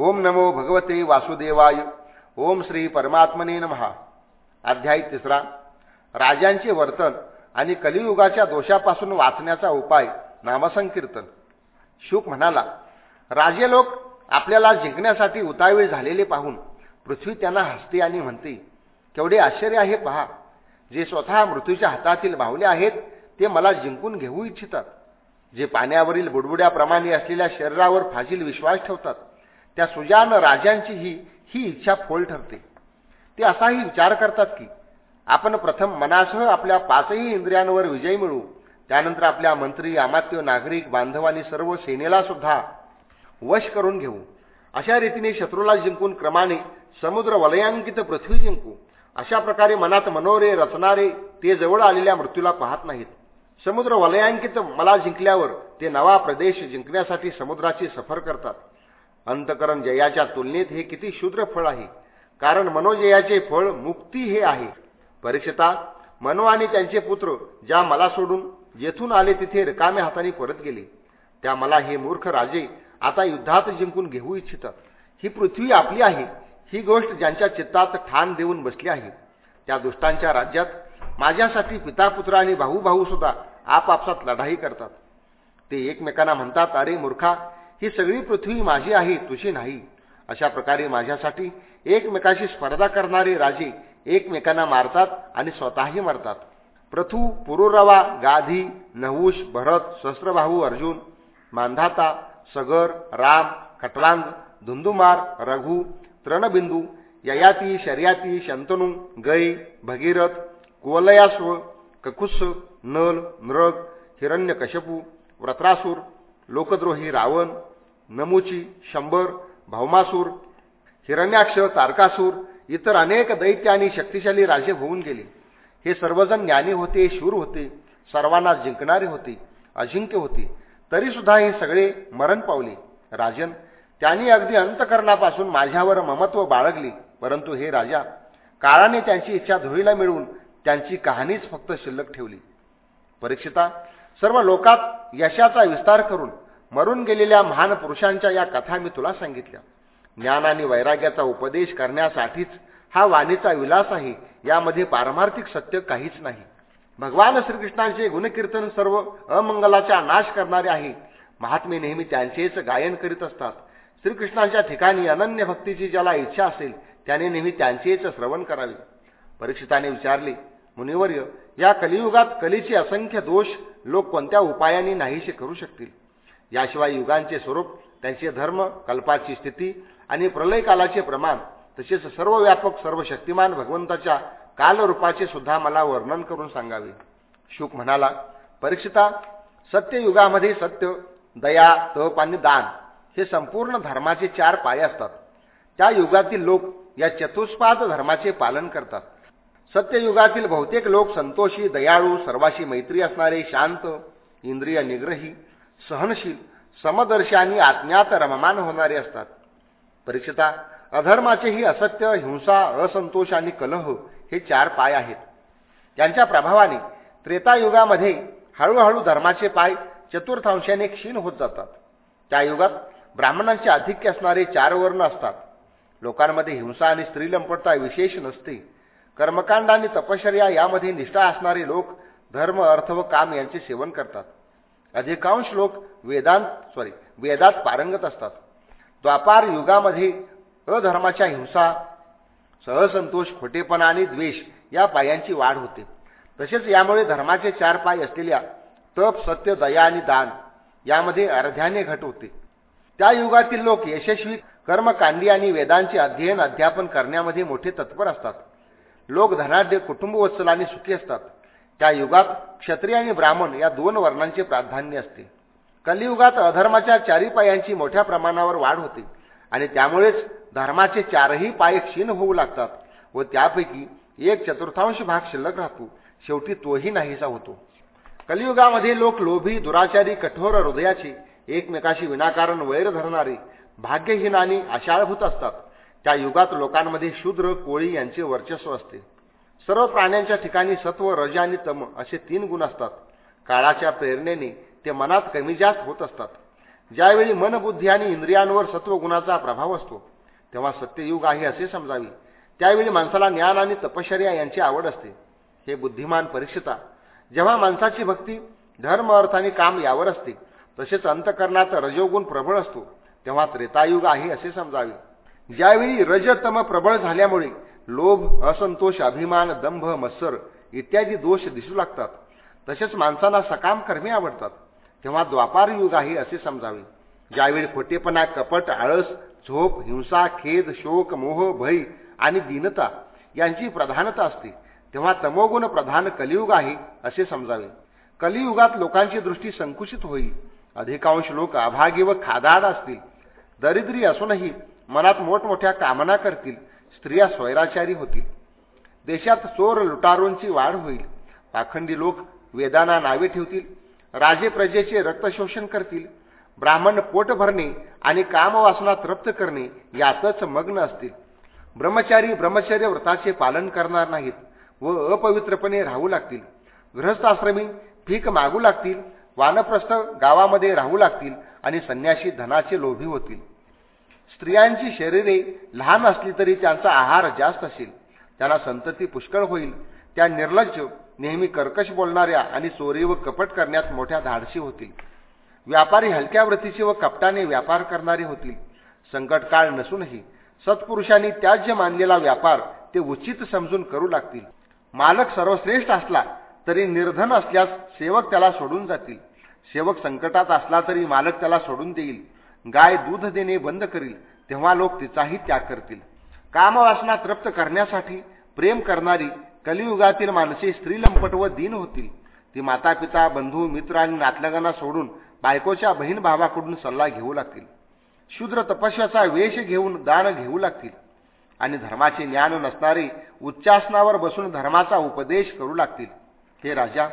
ओम नमो भगवते वासुदेवाय. ओम श्री परमात्मने नमहा. अध्याय तिसरा. राजांचे वर्तन आणि कलियुगाच्या दोषापासून वाचण्याचा उपाय नामसंकीर्तन. शुक म्हणाला राजे लोक आपल्याला जिंकण्यासाठी उतावीळ झालेले पाहून पृथ्वी त्यांना हसते आणि म्हणते केवढे आश्चर्य आहे पहा. जे स्वतः मृत्यूच्या हातातील बाहुले आहेत ते मला जिंकून घेऊ इच्छितात. जे पाण्यावरील बुडबुड्याप्रमाणे असलेल्या शरीरावर फाजील विश्वास ठेवतात. त्या सुजान राजांची ही ही इच्छा फोल ठरते. ते असाही विचार करतात की आपण प्रथम मनासह आपल्या पाचही इंद्रियांवर विजय मिळवू. त्यानंतर आपल्या मंत्री अमात्य नागरिक बांधव आणि सर्व सेनेला सुद्धा वश करून घेऊ. अशा रीतीने शत्रूला जिंकून क्रमाने समुद्र वलयांकित पृथ्वी जिंकू. अशा प्रकारे मनात मनोरे रचणारे ते जवळ आलेल्या मृत्यूला पाहत नाहीत. समुद्र वलयांकित मला जिंकल्यावर ते नवा प्रदेश जिंकण्यासाठी समुद्राची सफर करतात. अंतकरण जयाच्या तुलनेत हे किती शूद्र फळ आहे? कारण मनोजयाचे फळ मुक्ती हे आहे. परीक्षिता मनो आणि त्यांचे पुत्र ज्या मला सोडून येथून आले तिथे रिकाम्या हाताने परत गेले. त्या मला हे मूर्ख राजे आता युद्धात जिंकून घेऊ इच्छितात ही पृथ्वी आपली आहे. ही गोष्ट ज्यांच्या चित्तात ठाण देऊन बसली आहे. त्या दुष्टांच्या राज्यात माझ्यासाठी पिता पुत्र आणि भाऊ भाऊ सुद्धा आपापसात लढाई करतात. ते एकमेकांना म्हणतात अरे मूर्खा ही सगळी पृथ्वी माझी आहे तुझी नाही. अशा प्रकारे माझ्यासाठी एकमेकाशी स्पर्धा करणारे राजे एकमेकांना मारतात आणि स्वतःही मरतात. प्रथू पुरुरवा गाधी नहुष भरत सहस्रभाऊ अर्जुन मांधाता सगर राम खटलांग धुंदुमार रघु तृणबिंदू ययाती शर्याती शंतनू गै भगीरथ कुवलयास्व ककुस्स नल नृग हिरण्यकशपू व्रत्रासूर लोकद्रोही रावण नमुची शंभर भौमासूर हिरण्याक्ष तारकासूर इतर अनेक दैत्य आणि शक्तिशाली राजे होऊन गेले. हे सर्वजण ज्ञानी होते शूर होते सर्वांना जिंकणारे होते अजिंक्य होते. तरीसुद्धा हे सगळे मरण पावले. राजन त्यांनी अगदी अंतकरणापासून माझ्यावर ममत्व बाळगली. परंतु हे राजा काळाने त्यांची इच्छा धुळीला मिळवून त्यांची कहाणीच फक्त शिल्लक ठेवली. परीक्षिता सर्व लोकात यशाचा विस्तार करून मरून गेलेल्या महान पुरुषांच्या या कथा मी तुला सांगितल्या. ज्ञान आणि वैराग्याचा उपदेश करण्यासाठीच हा वाणीचा विलास आहे यामध्ये पारमार्थिक सत्य काहीच नाही. भगवान श्रीकृष्णांचे गुणकीर्तन सर्व अमंगलाचा नाश करणारे आहे. महात्मे नेहमी त्यांचेच गायन करीत असतात. श्रीकृष्णांच्या ठिकाणी अनन्य भक्तीची ज्याला इच्छा असेल त्याने नेहमी त्यांचेच श्रवण करावे. परीक्षिताने विचारले मुनिवर्य या कलियुगात कलीचे असंख्य दोष लोक कोणत्या उपायाने नाहीसे करू शकतील? याशिवाय युगांचे स्वरूप त्यांचे धर्म कल्पाची स्थिती आणि प्रलयकालाचे प्रमाण तसेच सर्व व्यापक सर्व शक्तिमान भगवंताच्या कालरूपाचे सुद्धा मला वर्णन करून सांगावे. शुक म्हणाला परीक्षिता सत्ययुगामध्ये सत्य दया तप आणि दान हे संपूर्ण धर्माचे चार पाय असतात. त्या युगातील लोक या चतुष्पाद धर्माचे पालन करतात. सत्ययुगातील बहुतेक लोक संतोषी दयाळू सर्वाशी मैत्री असणारे शांत इंद्रिय निग्रही सहनशील समदर्शी आणि आज्ञात रममान होणारे असतात. परीक्षिता अधर्माचेही असत्य हिंसा असंतोष आणि कलह हे चार पाय आहेत. त्यांच्या प्रभावाने त्रेतायुगामध्ये हळूहळू धर्माचे पाय चतुर्थांशाने क्षीण होत जातात. त्या युगात ब्राह्मणांचे आधिक्य असणारे चार वर्ण असतात. लोकांमध्ये हिंसा आणि स्त्रीलंपटता विशेष नसते. कर्मकांड आणि तपश्चर्या यामध्ये निष्ठा असणारे लोक धर्म अर्थ व काम यांचे सेवन करतात. अधिकांश लोक वेदांत सॉरी वेदात पारंगत असतात. द्वापार युगामध्ये अधर्माच्या हिंसा सहसंतोष खोटेपणा आणि द्वेष या पायांची वाढ होते. तसेच यामुळे धर्माचे चार पाय असलेल्या तप सत्य दया आणि दान यामध्ये अर्ध्याने घट होते. त्या युगातील लोक यशस्वी कर्मकांडी आणि वेदांचे अध्ययन अध्यापन करण्यामध्ये मोठे तत्पर असतात. लोक धनाढ्य कुटुंबवत्सल आणि सुखी असतात. त्या युगात क्षत्रिय आणि ब्राह्मण या दोन वर्णांचे प्राधान्य असते. कलियुगात अधर्माच्या चारी पायांची मोठ्या प्रमाणावर वाढ होते आणि त्यामुळेच धर्माचे चारही पाय क्षीण होऊ लागतात व त्यापैकी एक चतुर्थांश भाग शिल्लक राहतो. शेवटी तोही नाहीसा होतो. कलियुगामध्ये लोक लोभी दुराचारी कठोर हृदयाचे एकमेकाशी विनाकारण वैर धरणारे भाग्यहीन आणि आशाळभूत असतात. त्या युगात लोकांमध्ये शूद्र कोळी यांचे वर्चस्व असते. सर्व प्राण्यांच्या ठिकाणी सत्व रज आणि तम असे तीन गुण असतात. काळाच्या प्रेरणेने ते मनात कमी जास्त होत असतात. ज्यावेळी मनबुद्धी आणि इंद्रियांवर सत्वगुणाचा प्रभाव असतो तेव्हा सत्ययुग आहे असे समजावे. त्यावेळी माणसाला ज्ञान आणि तपश्चर्या यांची आवड असते. हे बुद्धिमान परीक्षिता जेव्हा माणसाची भक्ती धर्म अर्थ आणि काम यावर असते तसेच अंतकरणात रजोगुण प्रबळ असतो तेव्हा त्रेतायुग आहे असे समजावे. ज्यावेळी रजतम प्रबळ झाल्यामुळे लोभ असंतोष अभिमान दंभ मत्सर इत्यादी दोष दिसू लागतात. तसेच माणसाला सकाम कर्मे आवडतात. तेव्हा द्वापार युग आहे असे समजावे. ज्यावेळी खोटेपणा कपट आळस झोप हिंसा खेद शोक मोह भय आणि दीनता यांची प्रधानता असते तेव्हा तमोगुण प्रधान कलियुग आहे असे समजावे. कलियुगात लोकांची दृष्टी संकुचित होईल अधिकांश लोक अभागी व खादाड असतील. दरिद्री असूनही मनात मोठमोठ्या कामना करतील. स्त्रिया स्वैराचारी होतील. देशात चोर लुटारूंची वाढ होईल. पाखंडी लोक वेदांना नावे ठेवतील. राजे प्रजेचे रक्तशोषण करतील. ब्राह्मण पोट भरणे आणि कामवासना तृप्त करणे यातच मग्न असतील. ब्रह्मचारी ब्रह्मचर्य व्रताचे पालन करणार नाहीत व अपवित्रपणे राहू लागतील. गृहस्थाश्रमी भीक मागू लागतील. वानप्रस्थ गावामध्ये राहू लागतील आणि संन्याशी धनाचे लोभी होतील. स्त्रियांची शरीरे लहान असली तरी त्यांचा आहार जास्त असेल. त्यांना संतती पुष्कळ होईल. त्या निर्लज्ज नेहमी कर्कश बोलणाऱ्या आणि चोरी व कपट करण्यात मोठ्या धाडशी होतील. व्यापारी हलक्या व्रतीचे व कपटाने व्यापार करणारे होतील. संकटकाळ नसूनही सत्पुरुषांनी त्याज्य मानलेला व्यापार ते उचित समजून करू लागतील. मालक सर्वश्रेष्ठ असला तरी निर्धन असल्यास सेवक त्याला सोडून जातील. सेवक संकटात असला तरी मालक त्याला सोडून देईल. गाय दूध देणे बंद करील तेव्हा लोक तिचाही त्याग करतील. कामवासना तृप्त करण्यासाठी प्रेम करणारी कलियुगातील माणसे स्त्रीलंपट व दीन होतील. ती माता पिता बंधू मित्र आणि नातलगांना सोडून बायकोच्या बहीण भावाकडून सल्ला घेऊ लागतील. शूद्र तपस्याचा वेश घेऊन दान घेऊ लागतील. आणि धर्माचे ज्ञान नसणारे उच्चासनावर बसून धर्माचा उपदेश करू लागतील. हे राजा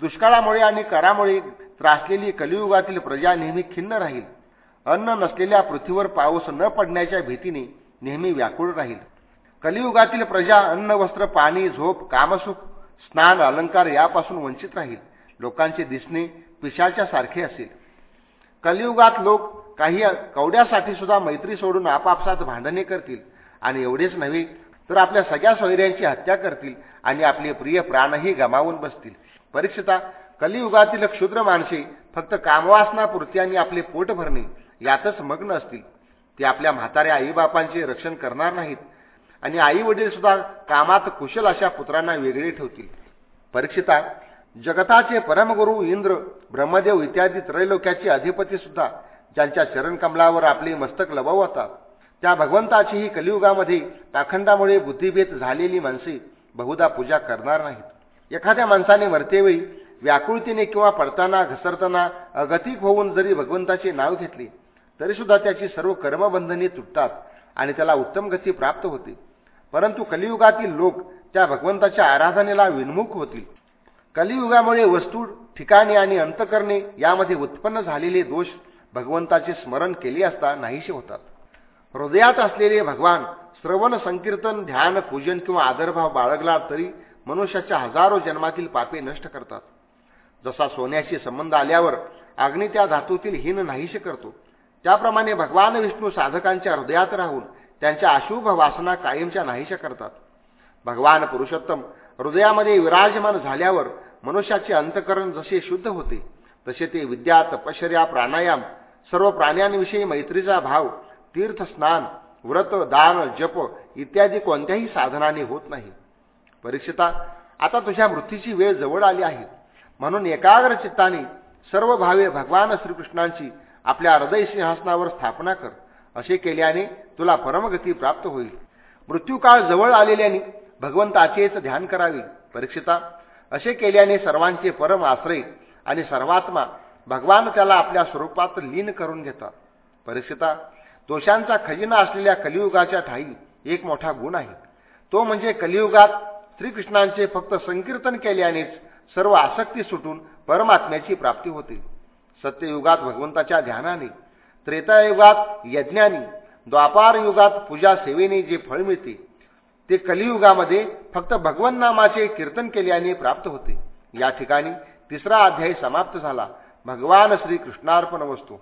दुष्काळामुळे आणि करामुळे त्रासलेली कलियुगातील प्रजा नेहमी खिन्न राहील. अन्न नसलेल्या पृथ्वीवर पाऊस न पडण्याच्या भीतीने नेहमी व्याकुळ राहील. कलियुगातील प्रजा अन्न वस्त्र पाणी झोप कामसुख स्नान अलंकार यापासून वंचित राहील. लोकांचे दिसणे पिशाच्या सारखे असेल. कलियुगात लोक काही कवड्यासाठी सुद्धा मैत्री सोडून आपापसात भांडणे करतील. आणि एवढेच नव्हे तर आपल्या सगळ्या सोयऱ्यांची हत्या करतील आणि आपले प्रिय प्राणही गमावून बसतील. परीक्षिता कलियुगातील क्षुद्र माणसे फक्त कामवासनापुरती आणि आपले पोट भरणे यातच मग्न असतील. ते आपल्या म्हाताऱ्या आईबापांचे रक्षण करणार नाहीत. आणि आई वडील सुद्धा कामात कुशल अशा पुत्रांना वेगळे ठेवतील. परीक्षिता जगताचे परमगुरु इंद्र ब्रह्मदेव इत्यादी त्रैलोक्याचे अधिपती सुद्धा ज्यांच्या चरणकमलावर आपले मस्तक लबवतात. त्या भगवंताची ही कलियुगामध्ये पाखंडामुळे बुद्धिभेद झालेली माणसे बहुधा पूजा करणार नाहीत. एखाद्या माणसाने मरतेवेळी व्याकुळतेने किंवा पडताना घसरताना अगतिक होऊन जरी भगवंताचे नाव घेतले तरीसुद्धा त्याची सर्व कर्मबंधने तुटतात आणि त्याला उत्तम गती प्राप्त होते. परंतु कलियुगातील लोक त्या भगवंताच्या आराधनेला विन्मुख होतील. कलियुगामुळे वस्तू ठिकाणे आणि अंतकरणे यामध्ये उत्पन्न झालेले दोष भगवंताचे स्मरण केले असता नाहीसे होतात. हृदयात असलेले भगवान श्रवण संकीर्तन ध्यान पूजन किंवा आदरभाव बाळगला तरी मनुष्याच्या हजारो जन्मातील पापे नष्ट करतात. जसा सोन्याशी संबंध आल्यावर अग्नी त्या धातूतील हीन नाहीसे करतो. त्याप्रमाणे भगवान विष्णू साधकांच्या हृदयात राहून त्यांच्या अशुभ वासना कायमच्या नाहीशा करतात. भगवान पुरुषोत्तम हृदयामध्ये विराजमान झाल्यावर मनुष्याचे अंतकरण जसे शुद्ध होते तसे ते विद्या तपश्चर्या प्राणायाम सर्व प्राण्यांविषयी मैत्रीचा भाव तीर्थस्नान व्रत दान जप इत्यादी कोणत्याही साधनाने होत नाही. परीक्षिता आता तुझ्या मृत्यूची वेळ जवळ आली आहे. म्हणून एकाग्र चित्ताने सर्व भावे भगवान श्रीकृष्णांची आपल्या हृदय सिंहासनावर स्थापना कर. असे केल्याने तुला परमगती प्राप्त होईल. मृत्यूकाळ जवळ आलेल्याने भगवंताचेच ध्यान करावे. परीक्षिता असे केल्याने सर्वांचे परम आश्रय आणि सर्वात्मा भगवान त्याला आपल्या स्वरूपात लीन करून घेतात. परीक्षिता दोषांचा खजिना असलेल्या कलियुगाच्या ठाई एक मोठा गुण आहे. तो म्हणजे कलियुगात श्रीकृष्णांचे फक्त संकीर्तन केल्यानेच सर्व आसक्ती सुटून परमात्म्याची प्राप्ती होते. सत्ययुगात भगवंताच्या ध्यानाने त्रेतायुगात यज्ञानी द्वापार युगात पूजा सेवेने जे फळ मिळते ते कलियुगामध्ये फक्त भगवन नामाचे कीर्तन केल्याने प्राप्त होते. या ठिकाणी तिसरा अध्याय समाप्त झाला. भगवान श्रीकृष्णार्पण वस्तू.